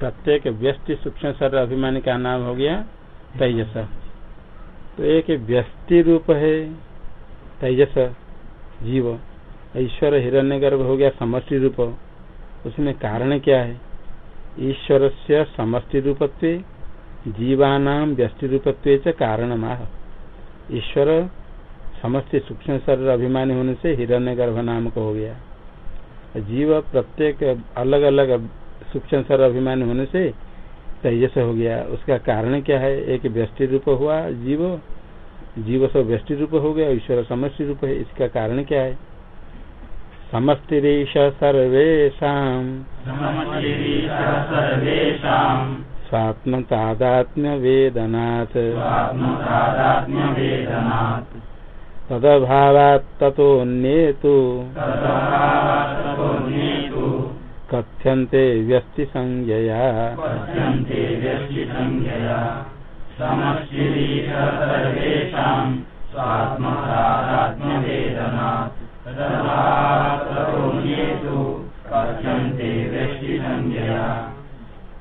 प्रत्येक व्यस्टि सूक्ष्म शरीर अभिमानी का नाम हो गया तेजस। तो एक व्यस्टि रूप है तेजस, जीव। ईश्वर हिरण्य गर्भ हो गया समष्टि रूप। उसमें कारण क्या है? ईश्वर से समष्टि रूपत्व, जीवान व्यस्टि रूपत्व कारण माह ईश्वर समस्त सूक्ष्म शरीर अभिमानी होने से हिरण्य गर्भ नाम को हो गया। जीव प्रत्येक अलग अलग सूक्ष्म शरीर अभिमानी होने से तेजस हो गया। उसका कारण क्या है? एक व्यष्टि रूप हुआ जीव। जीव सब व्यष्टि रूप हो गया ईश्वर समष्टि रूप है। इसका कारण क्या है? समस्तिरीश सर्वेशा स्वात्म तादात्म्य वेदनाथ तदभावात् ततोऽन्येतु कथ्यन्ते व्यस्ति संज्ञया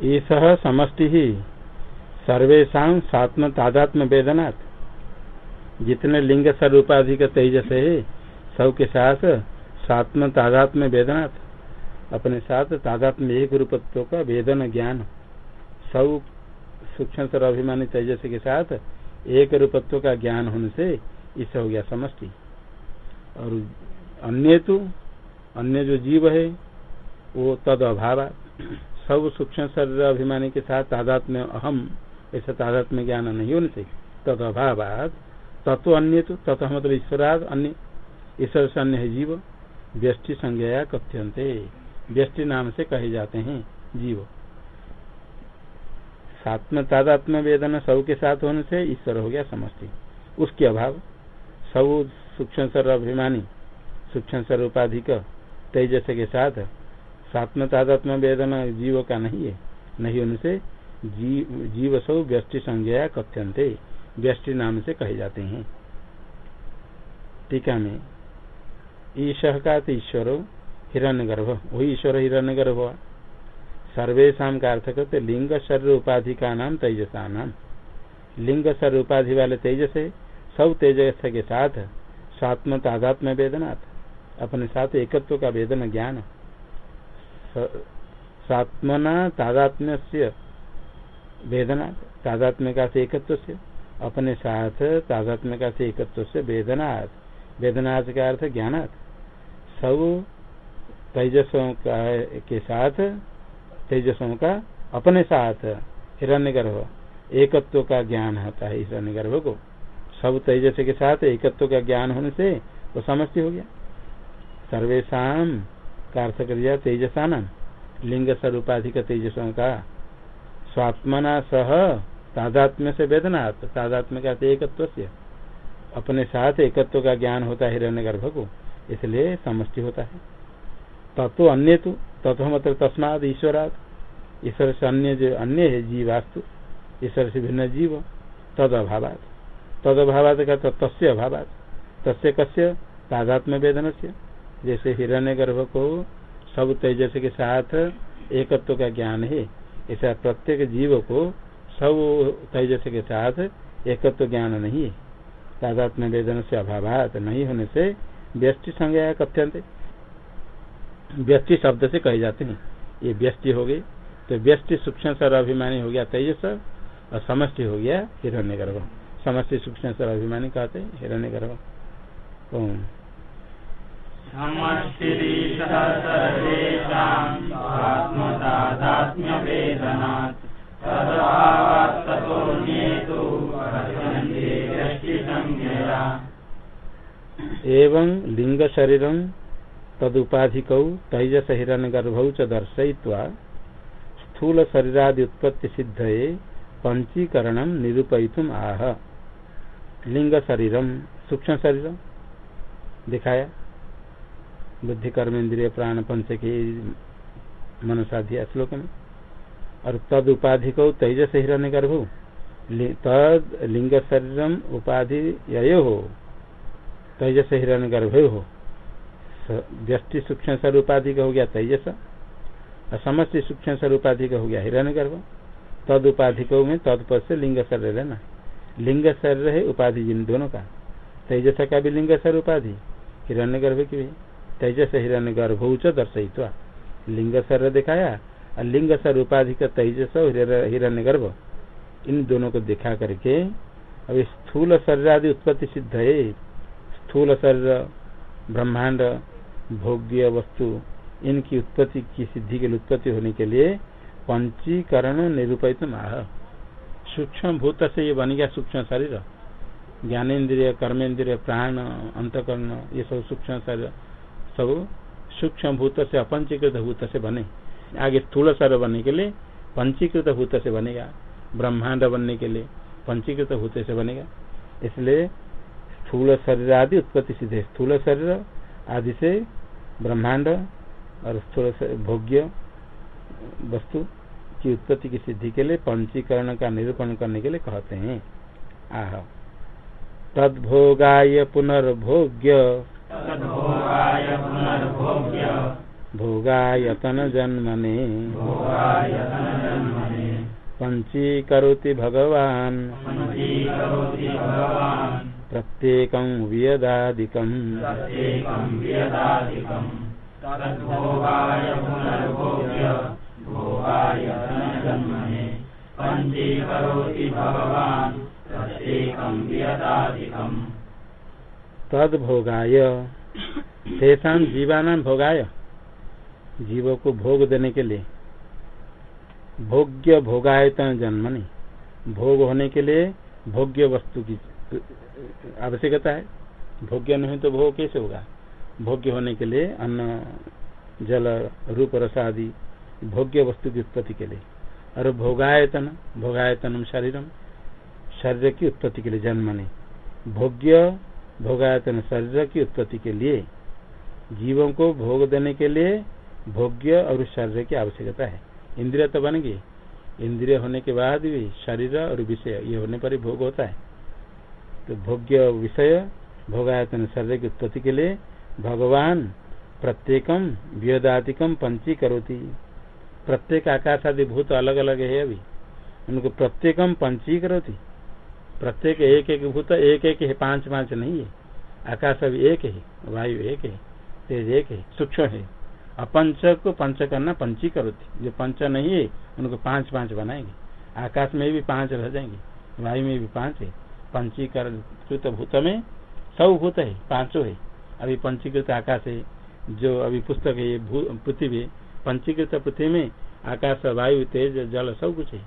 ईश समष्टि ही सर्वेशा सात्म तादात्म जितने लिंग स्वरूपाधिक तेजस है सब के साथ सात्म तादात्म वेदनाथ अपने साथ तादात्म एक रूपत्व का वेदन ज्ञान सब सूक्ष्म अभिमानी तेजस के साथ एक रूपत्व का ज्ञान होने से इस हो गया समष्टि। और अन्य तो अन्य जो जीव है, वो तद अभाव सब सूक्ष्म शरीर अभिमानी के साथ तादात्म्य अहम, ऐसा तादात्म्य ज्ञान नहीं होने से तद अभाव तत्व अन्य तो तत्व मतलब ईश्वराद, अन्य, ईश्वर से अन्य है जीव, व्यष्टि संज्ञा कथ्यंते व्यष्टि नाम से कहे जाते हैं, जीव। सात्म तादात्म वेदना सब के साथ होने से ईश्वर हो गया समष्टि। उसके अभाव, सब सूक्ष्म स्वर अभिमानी, सूक्ष्म स्वर उपाधिक, तेजस के साथ सात्म तादात्म वेदना जीव का नहीं है। नहीं होने से जीव जीव सब व्यष्टि संज्ञा कथ्यंते व्यष्टि नाम से कहे जाते हैं। टीका में, ईश का ईश्वर हिरण्य गर्भ वही ईश्वर हिरण्य गर्भ सर्वेशा का अर्थ करते लिंग शरीर उपाधि का नाम तेजसा नाम। लिंग शरीर उपाधि वाले तेजस है सब तेजस के साथ स्वात्म तादात्म वेदनाथ अपने साथ एकत्व का वेदन ज्ञान। स्वात्मना तादात्म्य से वेदना तादात्म्य का से एकत्व से अपने साथ तादात्म्य का से एकत्व से वेदनाथ वेदनाथ का अर्थ ज्ञानाथ सब तेजसों का, के साथ तेजसों का अपने साथ हिरण्य गर्भ एकत्व का ज्ञान होता है हिरण्य गर्भ को। सब तेजस के साथ एकत्व का ज्ञान होने से वो समस्ती हो गया। सर्वेशा का कर दिया तेजसा नाम लिंग स्वरूपाधिक तेजसों का। स्वात्मना सह तादात्म्य से वेदना तादात्म्य का एकत्व से। अपने साथ एकत्व का ज्ञान होता है हिरण्य गर्भ को। इसलिए समष्टि होता है। तत्व अन्य तो तत्व मतलब तस्माद ईश्वराद ईश्वर से अन्य जो, अन्य है जीवास्तु ईश्वर से भिन्न जीव तद अभावात तद अभावात का तस्य अभावात तस्य कस्य? तादात्म्य वेदन से जैसे हिरण्य गर्भ को सब तेजस के साथ एकत्व का ज्ञान है, ऐसा प्रत्येक जीव को सब तेजस के साथ एकत्व ज्ञान नहीं है। तादात्म्य वेदन से अभाव नहीं होने से व्यष्टि संज्ञा कथ्यंत व्यष्टि शब्द से कहे जाते हैं। ये व्यष्टि हो गई। तो व्यष्टि सूक्ष्म सर अभिमानी हो गया तेजस और समष्टि हो गया हिरण्य गर्भ समष्टि सूक्ष्म सर अभिमानी कहते हिरण्य गर्भ एवं लिंग शरीर तदुपाधिक तैजस हिरण्य गर्भ च दर्शय्वा स्थूल शरीरादि उत्पत्ति सिद्ध पंचीकरण निरूपयितुम आह। लिंग शरीरम सूक्ष्म शरीर दिखाया। बुद्धि कर्म इंद्रिय प्राण पंच के मनसाध्या श्लोक में और तद उपाधि को तेजस हिरण्य गर्भ तद लिंग शरीरम उपाधि यो हो तेजस हिरण्य गर्भ हो व्यष्टि सूक्ष्म उपाधि हो गया तेजस और समस्त सूक्ष्म सर उपाधि हो गया हिरण्य गर्भ तद उपाधिक में से लिंग शरीर लेना लिंग शरीर है, उपाधि जिन दोनों का। तेजस का भी लिंग शरीर उपाधि हिरण्य गर्भ की भी। तेजस हिरण्य गर्भ उच दर्शित लिंग शरीर दिखाया, और लिंग शरीर उपाधि का तेजस हिरण्य गर्भ इन दोनों को दिखा करके अभी स्थूल शरीर आदि उत्पत्ति सिद्ध है। स्थूल शरीर, ब्रह्मांड भोग्य वस्तु, इनकी उत्पत्ति, की सिद्धि के लिए उत्पत्ति होने के लिए पंचीकरण निरूपित माह। सूक्ष्म भूत से ये बन गया सूक्ष्म शरीर। ज्ञानेन्द्रिय कर्मेंद्रिय प्राण, अंतकरण, ये सब सूक्ष्म शरीर, सब सूक्ष्म भूत से अपंचीकृत भूत से बने। आगे स्थूल शरीर बनने के लिए पंचीकृत भूत से बनेगा। ब्रह्मांड बनने के लिए पंचीकृत भूत से बनेगा। इसलिए स्थूल शरीर आदि उत्पत्ति सिद्ध स्थूल शरीर आदि से ब्रह्मांड और स्थूल से भोग्य वस्तु की उत्पत्ति की सिद्धि के लिए पंचीकरण का निरूपण करने के लिए कहते हैं। आह। तदभोगाय पुनर्भोग्य। भोगायतन जन्मने। पंची पंचीकरोति भगवान। प्रत्येक तद भोगाय तेषा जीवाना भोगाय। जीवों को भोग देने के लिए। भोग्य भोगायतन जन्मनि। भोग होने के लिए भोग्य वस्तु की आवश्यकता है। भोग्य नहीं तो भोग कैसे होगा? भोग्य होने के लिए अन्न, जल, रूप, रस आदि भोग्य वस्तु की उत्पत्ति के लिए। और भोगायतन भोगायतन शरीरम, शरीर की उत्पत्ति के लिए जन्म नहीं। भोग्य, भोगायतन शरीर की उत्पत्ति के लिए, जीवों को भोग देने के लिए भोग्य और शरीर की आवश्यकता है। इंद्रिय तो बन गई। इंद्रिय होने के बाद भी शरीर और विषय, ये होने पर ही भोग होता है। तो भोग्य विषय, भोगायतन शरीर की उत्पत्ति के लिए भगवान प्रत्येकम व्यदातिकम पंची करोती। प्रत्येक आकाश आदि भूत अलग अलग है अभी। उनको प्रत्येकम पंची करोती। प्रत्येक एक एक भूत एक एक है पाँच पाँच नहीं है। आकाश अभी एक है, वायु एक है, तेज एक है, सूक्ष्म है। अपंच को पंच करना पंची करोती। जो पंच नहीं है, उनको पाँच पाँच बनाएँगे। आकाश में भी पाँच रह जाएँगे, वायु में भी पाँच है। पंचीकृत भूत में सब भूत है, पाँचों है। अभी पंचीकृत आकाश है, जो अभी पुस्तक है पृथ्वी पंचीकृत पृथ्वी में आकाश, वायु, तेज, जल सब कुछ है।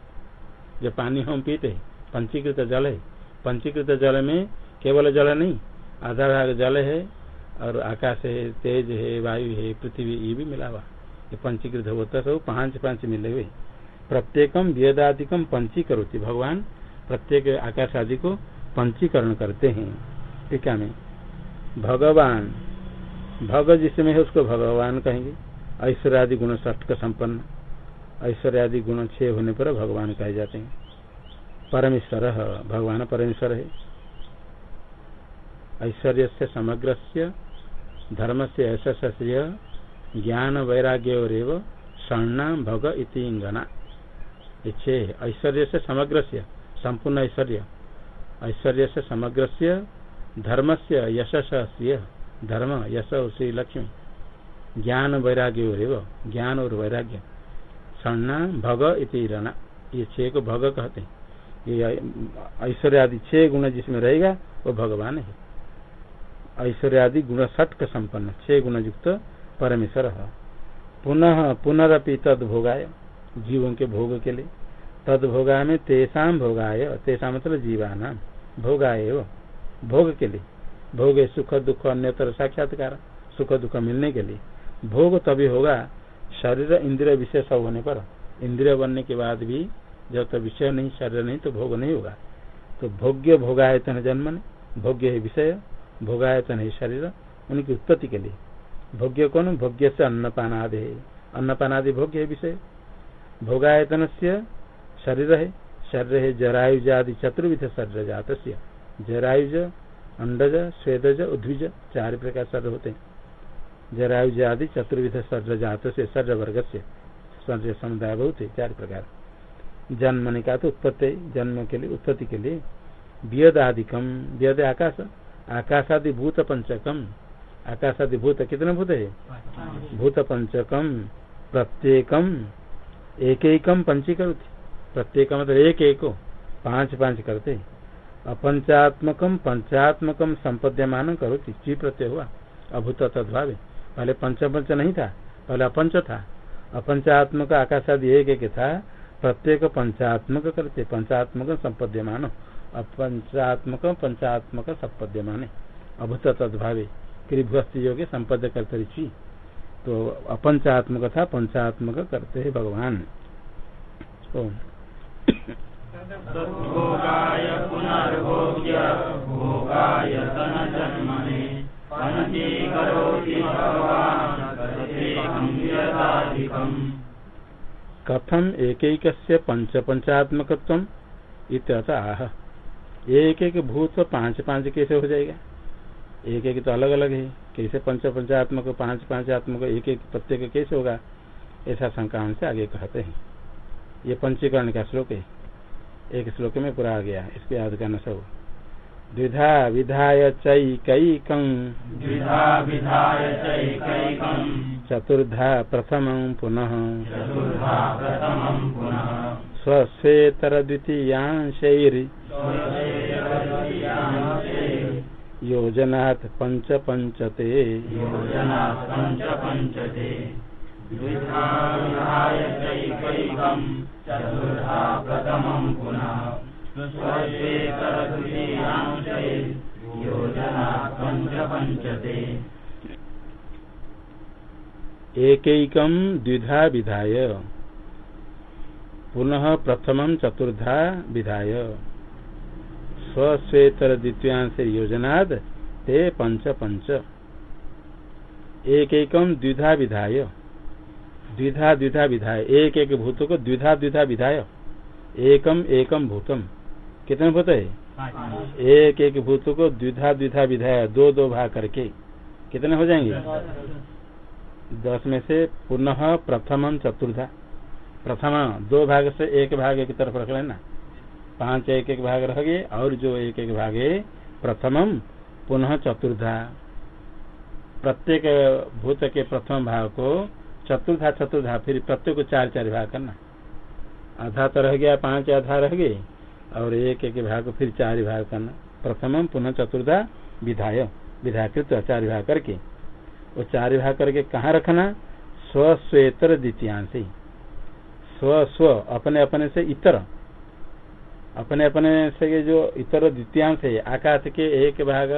जो पानी हम पीते है, पंचीकृत जल है। पंचीकृत जल में केवल जल नहीं, आधा भाग जल है और आकाश है, तेज है, वायु है, पृथ्वी, ये भी मिला हुआ। ये पंचीकृत होता सब पाँच पाँच मिले हुए। प्रत्येकम वेदाधिकम पंची करोती भगवान प्रत्येक आकाश आदि को पंचीकरण करते हैं। टीका में? भगवान। भग जिसमें है उसको भगवान कहेंगे। ऐश्वर्य आदि गुण ष्ट का संपन्न। ऐश्वर्य आदि गुण छह होने पर भगवान कहे जाते हैं। परमेश्वर भगवान परमेश्वर है। ऐश्वर्य से समग्र धर्म से ऐसा ज्ञान वैराग्य और शरणा भग इति इंगना। ऐश्वर्य से समग्र से संपूर्ण ऐश्वर्य। ऐश्वर्य से समग्र से धर्म से यशस धर्म, यश श्री लक्ष्मी ज्ञान वैराग्य और ज्ञान और वैराग्य। सन्ना भग इति रणा। ये छह को भग कहते हैं। ये ऐश्वर्य आदि छह गुण जिसमें रहेगा, वो भगवान है। ऐश्वर्य आदि गुण सट का संपन्न। छह गुण युक्त परमेश्वर है। पुनः पुनरअपि तद भोगाय जीवों के भोग के लिए। तद भोगा में तेषा भोगाय, तेषा मतलब जीवाना, भोगाय भोग के लिए। भोग सुख, दुख, अन्यतर, साक्षात्कार, सुख, दुख मिलने के लिए। भोग तभी होगा शरीर इंद्रिय सब होने पर। इंद्रिय बनने के बाद भी जब तक विषय नहीं, शरीर नहीं तो भोग नहीं होगा। तो भोग्य भोगायतन जन्म ने भोग्य है विषय, भोगायतन है शरीर, उनकी उत्पत्ति के लिए। भोग्य कौन? भोग्य से अन्नपान आदि है अन्नपान आदि भोग्य है विषय। भोगायतन से शरीर है शरीर है जरायुज आदि चतुर्विध शरीर जात जरायुज अंडज स्वेदज उद्विज चार प्रकार सर्व होते हैं। जरायुज आदि चतुर्विध सर्व जात से सर्व वर्ग से संशय समुदाय बहुत है चार प्रकार। जन्म का तो उत्पत्ति जन्म के लिए उत्पत्ति के लिए। व्यदाधिकम व्यद आकाश आकाशादि भूत पंचकम। आकाशादि भूत कितने भूत है? भूत पंचकम प्रत्येकम एक एकम पंची करोती प्रत्येक मतलब एक एक पाँच पाँच करते। अपंचात्मकम पंचात्मकम संपद्यमान करो ची प्रत्यय हुआ। अभूत तद्भाव पहले पंच पंच नहीं था, पहले अपंच था। अपंचात्मक आकाशादि एक एक था। प्रत्येक पंचात्मक करते। पंचात्मक संपद्यमान। अपंचात्मक पंचात्मक संपद्यमान। अभूत तद्भावे कृभस्त योग संपद्य करते तो अपंचात्मक था, पंचात्मक करते है भगवान। कथम एक एक पंच पंचात्मक आह। एक एक भूत पाँच पाँच कैसे हो जाएगा? एक एक तो अलग अलग है। कैसे पंच पंचात्मक पाँच पांचात्मक एक एक प्रत्येक कैसे होगा? ऐसा शंका से आगे कहते हैं। ये पंचीकरण का श्लोक है। एक श्लोक में पूरा आ गया इसके याद करना सब। द्विधा विधाय चैकैकं चतुर्धा प्रथम पुनः। चतुर्धा प्रथमं पुनः। स्वस्वेतर द्वितीयांशैर् योजनात् पंच पंचते पंचते द्विधा विधाय। पुनः एकैकम प्रथम चतुर्धा विधाय। स्वश्वेतर द्वितीयांश योजनाद ते पंच पंच एक एकम द्विधा विधाय। द्विधा द्विधा विधाय। एक एक भूत को द्विधा द्विधा विधाय। एकम एकम भूतम। कितने भूत है? एक एक भूत को द्विधा द्विधा विधाया। दो दो भाग करके। कितने हो जाएँगे? दस में से पुनः प्रथम चतुर्था प्रथम दो भाग से एक भाग एक तरफ़ रख लेना। पाँच एक एक भाग रह गए और जो एक एक भाग है प्रथम पुनः चतुर्धा। प्रत्येक भूत के प्रथम भाग को चतुर्धा चतुर्धा, फिर प्रत्येक को चार चार भाग करना। आधा तो रह गया, पाँच आधा रह गए और एक एक भाग को फिर चार भाग करना। प्रथम पुनः चतुर्था विधाय विधाकृत चार भाग करके। वो चार भाग करके कहाँ रखना? स्व स्वेतर द्वितीयांश। स्व स्व, अपने अपने से इतर। अपने अपने से जो इतर द्वितीयांश है, आकाश के एक भाग,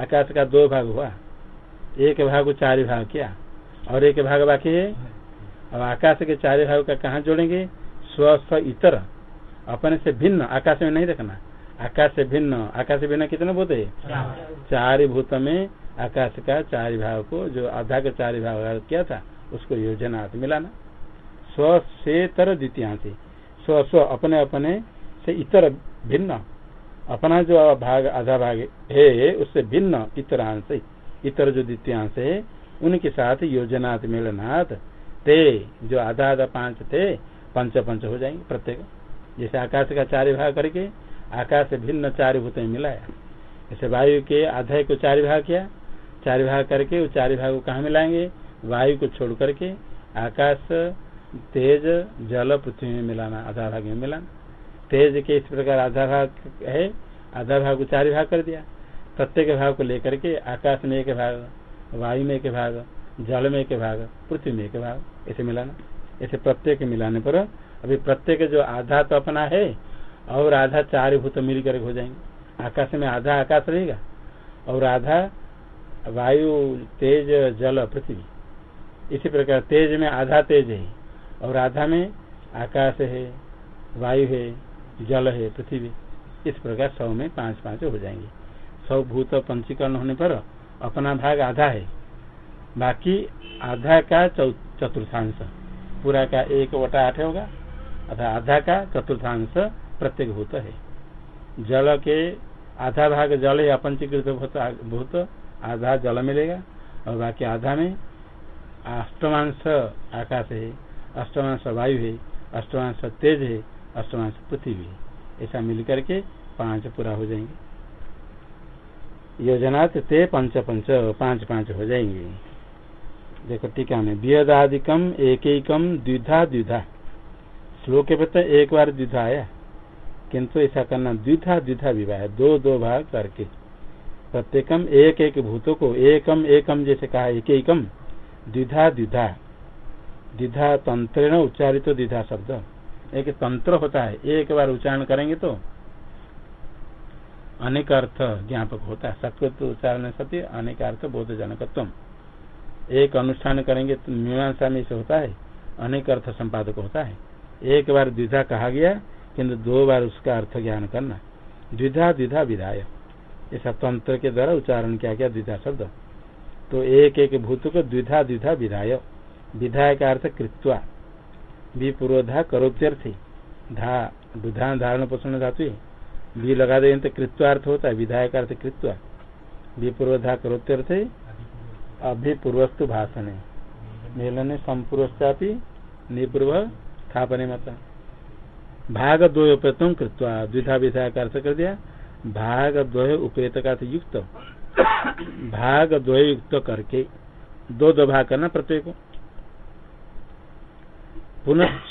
आकाश का दो भाग हुआ। एक भाग को चार भाग किया। और एक भाग बाकी है। अब आकाश के चार भाग का कहा जोड़ेंगे? स्व स्व, इतर। अपने से भिन्न, आकाश में नहीं रखना आकाश से भिन्न, आकाश से भिन्न कितने भूत है? चार भूत में आकाश का चार भाग को, जो आधा का चार भाग किया था, उसको योजना हाथ मिलाना। स्व, से, तर, द्वितीयांश। स्व स्व, अपने अपने से इतर भिन्न। अपना जो भाग, आधा भाग है, उससे भिन्न इतरांश। इतर जो द्वितीयांश है उनके साथ योजनाथ मिलनाथ ते जो आधा आधा पाँच थे, पंच पंच हो जाएँगे प्रत्येक। जैसे आकाश का चार भाग करके, आकाश भिन्न चार भूत मिलाया। जैसे वायु के आधा को चार भाग किया, चार भाग करके वो चार भाग को कहा मिलाएँगे? वायु को छोड़ करके आकाश, तेज, जल, पृथ्वी में मिलाना आधा भाग में मिलाना। तेज के इस प्रकार आधा भाग है आधा भाग को चार भाग कर दिया। प्रत्येक भाग को लेकर के आकाश में एक भाग वायु में एक भाग जल में एक भाग पृथ्वी में एक भाग, ऐसे मिलाना। ऐसे प्रत्येक मिलाने पर अभी प्रत्येक जो आधा तो अपना है, और आधा चार भूत मिल कर हो जाएँगे। आकाश में आधा आकाश रहेगा, और आधा वायु, तेज, जल, पृथ्वी। इसी प्रकार तेज में आधा तेज है, और आधा में आकाश है, वायु है, जल है, पृथ्वी इस प्रकार सौ में पाँच पाँच हो जाएँगे। सौ भूत पंचीकरण होने पर अपना भाग आधा है। बाकी आधा का चतुर्थांश। पूरा का एक वटा आठ होगा। अथा आधा का चतुर्थांश प्रत्येक भूत है। जल के आधा भाग जल है अपंचीकृत भूत, आधा जल मिलेगा। और बाकी आधा में अष्टमांश आकाश है, अष्टमांश वायु है, अष्टमांश तेज है, अष्टमांश पृथ्वी है। ऐसा मिलकर के पाँच पूरा हो जाएँगे। योजना ते पंच पंच, पाँच पाँच हो जाएँगे। देखो टीका में वियदादिकम एक एकम द्विधा द्विधा। श्लोक के पता एक बार द्विधा आया। किंतु ऐसा करना द्विधा द्विधा विवाह दो दो भाग करके। प्रत्येकम एक एक भूतों को, एकम एकम जैसे कहा एक एकम द्विधा द्विधा। द्विधा तंत्र उच्चारित द्विधा शब्द। एक तंत्र होता है, एक बार उच्चारण करेंगे तो अनेक अर्थ ज्ञापक होता है। सकृत उच्चारण सत्य अनेक अर्थ बोध जनकत्व एक अनुष्ठान करेंगे तो मीमांसा में से होता है, अनेक अर्थ संपादक होता है। एक बार द्विधा कहा गया किंतु दो बार उसका अर्थ ज्ञान करना। द्विधा द्विधा विधाय। ऐसा तंत्र के द्वारा उच्चारण किया गया द्विधा शब्द। तो एक एक भूत को द्विधा द्विधा विधाय। विधाय का अर्थ कृत्वा। विपूर्वधा करोत्यर्थ। धा दुधा धारण पोषण धातु भी लगा दे तो कृत्वार्थ होता है, विधायक अर्थ कृत्वा। विपूर्वधा करोत्यर्थ अभिपूर्वस्तु भाषण है। मेलन संपूर्वश्चापी निपूर्व स्थापने मत भाग द्वय उपयतम कृत्वा द्विधा विधायक का अर्थ कर दिया। भाग द्वय उपयत का युक्त। भाग द्वय युक्त करके दो दो भाग करना प्रत्येक पुनश्च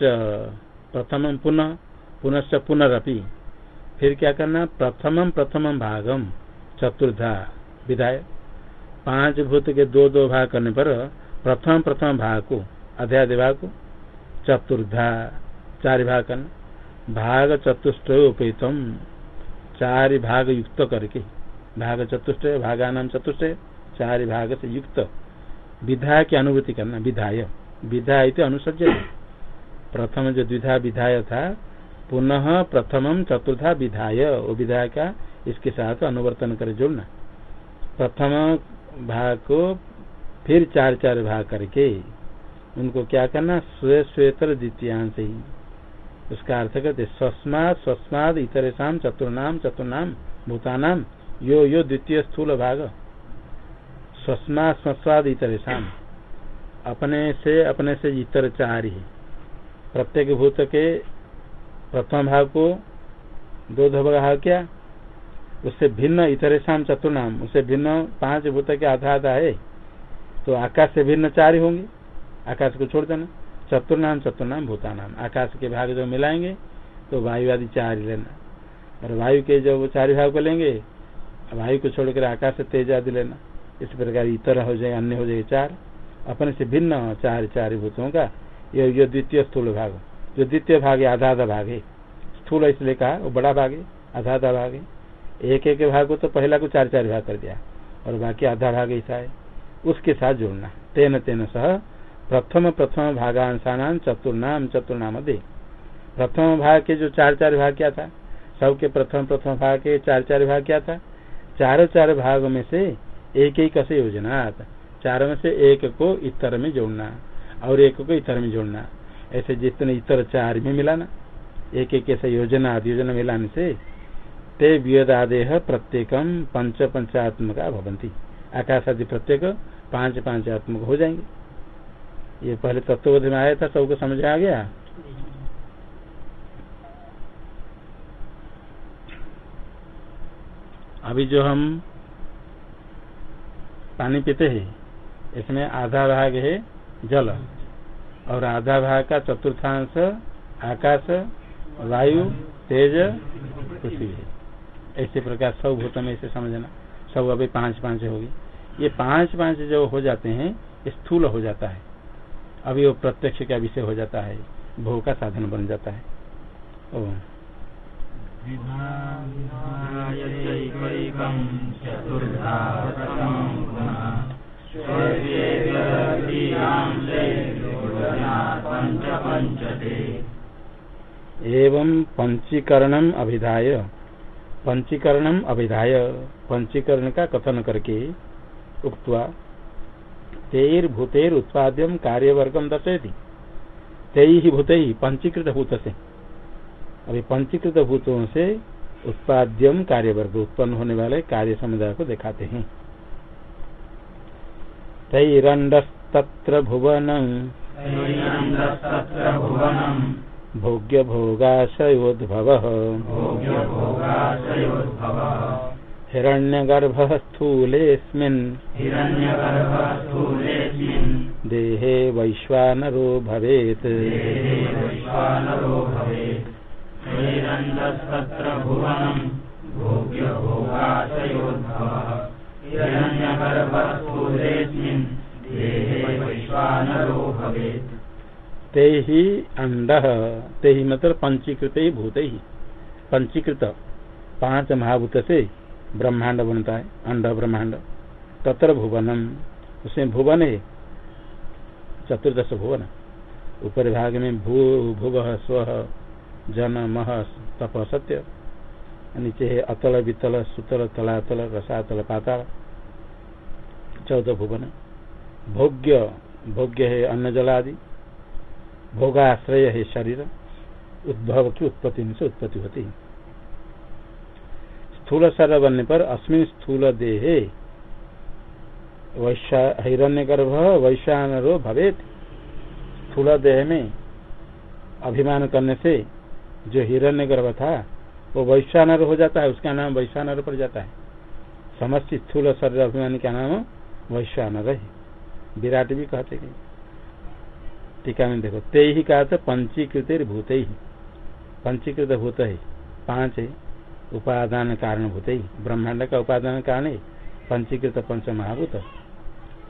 प्रथम पुनः, पुनश्च पुनरअपि फिर क्या करना? प्रथमम प्रथमम भागम चतुर्धा। विधाय। पाँच भूत के दो दो भाग करने पर प्रथम प्रथम भाग को, अध्याय भाग को, चतुर्धा। चार भाग करना। भाग चतुष्ट उपेतम। चार भाग युक्त करके। भाग चतुष्ट भागान चतुष्ट, चार भाग से युक्त। विधा की अनुभूति करना। विधाय। विधा अनुसर्ज प्रथम जो द्विधा विधाय था पुनः प्रथम चतुर्था विधाय वो विधाय का इसके साथ अनुवर्तन कर जोड़ना। प्रथम भाग को फिर चार चार भाग करके उनको क्या करना, स्वे स्वेतर द्वितीयांश ही। उसका अर्थ करते स्वस्माद स्वस्माद इतरेशम चतुर्नाम चतुर्नाम भूतानाम यो यो द्वितीय स्थूल भाग। स्वस्मा स्वस्वाद इतरेशम अपने से अपने से इतर चार ही प्रत्येक भूत के प्रथम भाव को दो दो भाग क्या उससे भिन्न इतरे शाम चतुर्नाम उससे भिन्न पाँच भूत के आधा आधा है तो आकाश से भिन्न चार ही होंगे। आकाश को छोड़ देना। चतुर्नाम चतुर्नाम भूतानाम। आकाश के भाग जो मिलाएँगे तो वायु आदि चार ही लेना। और वायु के जो चार भाग को लेंगे, वायु को छोड़कर आकाश से तेज आदि लेना। इस प्रकार इतर हो जाए अन्य हो जाए चार। अपने से भिन्न चार चार भूतों का, ये द्वितीय स्थूल भाग। जो द्वितीय भाग है आधा आधा भाग। है स्थूल इसलिए कहा, वो बड़ा भाग है आधा आधा भाग। है एक एक भाग को तो पहला को चार चार भाग कर दिया, और बाकी आधा भाग ऐसा है। उसके साथ जोड़ना, तेन तेन सह। प्रथम प्रथम भागांशान चतुर्नाम चतुर्नाम दे। प्रथम भाग के जो चार चार भाग क्या था? सबके प्रथम प्रथम भाग के चार चार भाग क्या था? चार चार भाग में से एक एक से योजना चार में से एक को इतर में जोड़ना, और एक को इतर में जोड़ना। ऐसे जितने इतर चार में मिलाना एक एक ऐसा योजना आदि योजना मिलाने से ते वियदादेह प्रत्येकम पंच पंचात्मक भवंती। आकाश आदि प्रत्येक पाँच पाँच आत्मक हो जाएँगे। ये पहले तत्वबोध में आया था, सबको समझ आ गया? अभी जो हम पानी पीते हैं, इसमें आधा भाग है जल। और आधा भाग का चतुर्थांश आकाश, वायु, तेज, पृथ्वी ऐसे प्रकार सब भूत में इसे समझना। सब अभी पाँच पाँच होगी। ये पाँच पाँच जो हो जाते हैं स्थूल हो जाता है। अभी वो प्रत्यक्ष का विषय हो जाता है। भोग का साधन बन जाता है। ओ एवं पंचीकरणम अभिधाय। पंचीकरणम अभिधाय। पंचीकरण का कथन करके उक्तवा तेर भूतेर उत्पाद्यम कार्यवर्गम दर्शयती। तेई ही भूत ही पंचीकृत भूत से अभी पंचीकृत भूतों से उत्पाद्यम कार्यवर्ग उत्पन्न होने वाले कार्य समुदाय को दिखाते हैं। तैरंडस्तत्र भुवन भोग्य भोगाशयोद्भवः हिरण्यगर्भः स्थूलेऽस्मिन् देहे वैश्वानरो भवेत्। देहे ते ही अंड ते ही मतलब पंचीकृत ही भूत ही। पंचीकृत, पाँच महाभूत से ब्रह्मांड बनता है, अंड ब्रह्मांड। तत्र भुवनम उसमें भुवन है, चतुर्दश भुवन। ऊपर भाग में भू, भुव, स्व, जन, मह, तप, सत्य। नीचे है अतल, वितल, सुतल, तलातल, रसातल, पाताल। चौदह भुवन। भोग्य भोग्य है अन्न जल आदि भोगाश्रय है शरीर, उद्भव की उत्पत्ति से उत्पत्ति होती है। स्थूल शरीर बनने पर अस्मिन स्थूल देहे हिरण्य गर्भ वैश्वानरो भवेत। स्थूल देह में अभिमान करने से जो हिरण्य गर्भ था, वो वैश्वानर हो जाता है, उसका नाम वैश्वानर पड़ जाता है। समस्त स्थूल शरीर अभिमान का नाम वैश्वानर है। विराट भी कहते हैं। टीका में देखो ते ही कहा था पंचीकृत भूत ही। पंचीकृत भूत है, पाँच है, उपादान कारण भूत ही। ब्रह्मांड का उपादान कारण है, पंचीकृत पंच महाभूत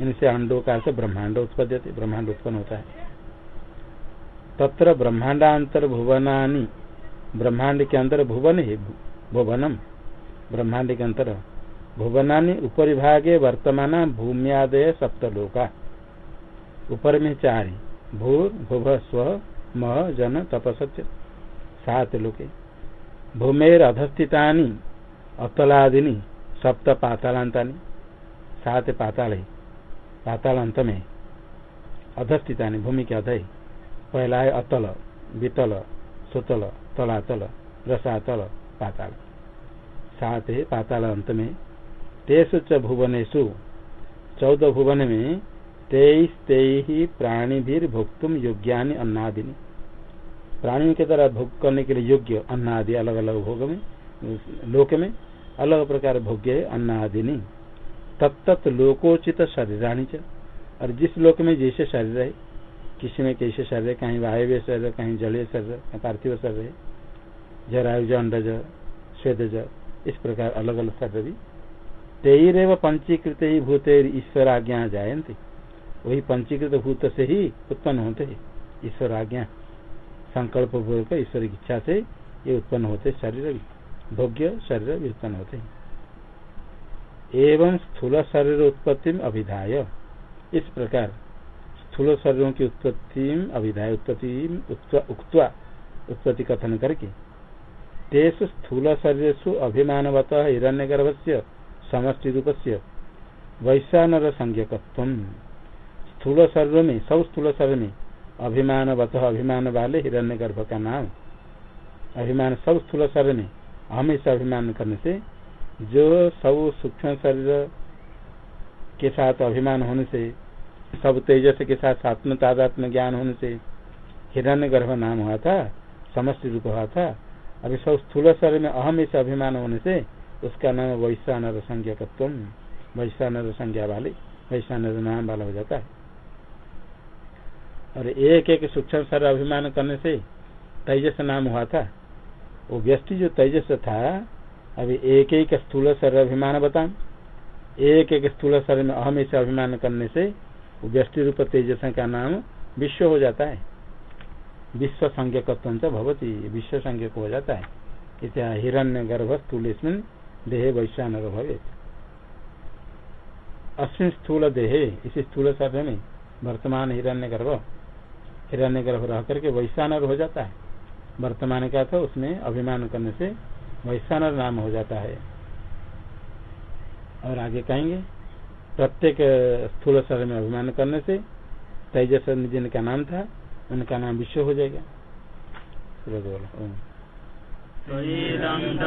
इनसे अंडो का से ब्रह्मांड उत्पद्य ब्रह्मांड उत्पन्न होता है। तत्र ब्रह्मांडांतर भुवनानी ब्रह्मांड के अंदर भुवन है, भुवनम। ब्रह्मांड के अंतर भुवनानी ऊपरी भागे वर्तमान भूम्यादय सप्तलोका। ऊपर में चार भूर भुव, स्व मह जन तपसत्य सात लोके। भूमेर अधस्थिता अतलादिनी, सप्त पातालांता सात पाताल है पाताल में अधस्थिता भूमि के अधय पहला है अतल, वितल, सुतल, तलातल, रसातल, पाताल। सात है पाताल अंत में तेसु च भुवनेशु चौदह भुवन में तेईस तेई प्राणी भी भोक्तुम योग्यानि अन्नादिनी। प्राणियों के तरह भोग करने के लिए योग्य अन्नादि अलग अलग भोग में, लोक में अलग प्रकार भोग्य है अन्नादिनी। तत्त लोकोचित शरीराणी च। और जिस लोक में जैसे शरीर है, किसी में कैसे शरीर है, कहीं वायव्य शरीर कहीं जलीय शरीर कहीं पार्थिव शरीर है जरायुज अंडज स्वेदज इस प्रकार अलग अलग शरीर भी तेरव पंचीकृत ही भूते ईश्वर आज्ञा जायंती वही पंचीकृत भूत से ही उत्पन्न होते हैं। ईश्वर आज्ञा संकल्प पूर्वक ईश्वर की इच्छा से ये उत्पन्न होते शरीर भी। भोग्य शरीर भी उत्पन्न होते हैं। एवं स्थूल शरीर उत्पत्ति अभिधाय। इस प्रकार स्थूल शरीरों की उत्पत्ति अभिधाय उत्पत्ति उक्त्वा उत्पत्ति कथन करके। तेज स्थूल शरीर सु अभिमानवत हिरण्य गर्भ से समष्टि रूप से वैश्वानर संज्ञकत्व स्थूल शरीर में सब स्थूल शरीर में अभिमान बत अभिमान वाले हिरण्य गर्भ का नाम अभिमान सब स्थूल शरीर में हमेशा अभिमान करने से, जो सब सूक्ष्म शरीर के साथ अभिमान होने से, सब तेजस के साथ आत्म तादात्म ज्ञान होने से हिरण्य गर्भ नाम हुआ था समस्त रूप हुआ था। अभी सब स्थूल शरीर में अहम अभिमान होने से उसका नाम वैश्वानर संज्ञकत्व वैश्वानर संज्ञा वाले वैश्वानर नाम वाला हो जाता है। और एक एक सूक्ष्म सर अभिमान करने से तेजस नाम हुआ था। वो व्यक्ति जो तेजस था, अभी एक एक स्थूल सर अभिमान बताऊ। एक एक स्थूल शरीर में अहम ऐसे अभिमान करने से व्यक्ति रूप तेजस का नाम विश्व हो जाता है। विश्व संज्ञकत्व भवती, विश्व संज्ञक हो जाता है। इतना हिरण्य गर्भ स्थूल देहे वैश्वानर भवे अश्विन स्थूल देहे इसी स्थूल शरीर में वर्तमान हिरण्य गर्भ हिरण्य गर्भ रह करके वैश्वानर हो जाता है। वर्तमान का था, उसमें अभिमान करने से वैश्वानर नाम हो जाता है। और आगे कहेंगे, प्रत्येक स्थूल शरीर में अभिमान करने से तेजस जिनका नाम था, उनका नाम विश्व हो जाएगा। हिरण्य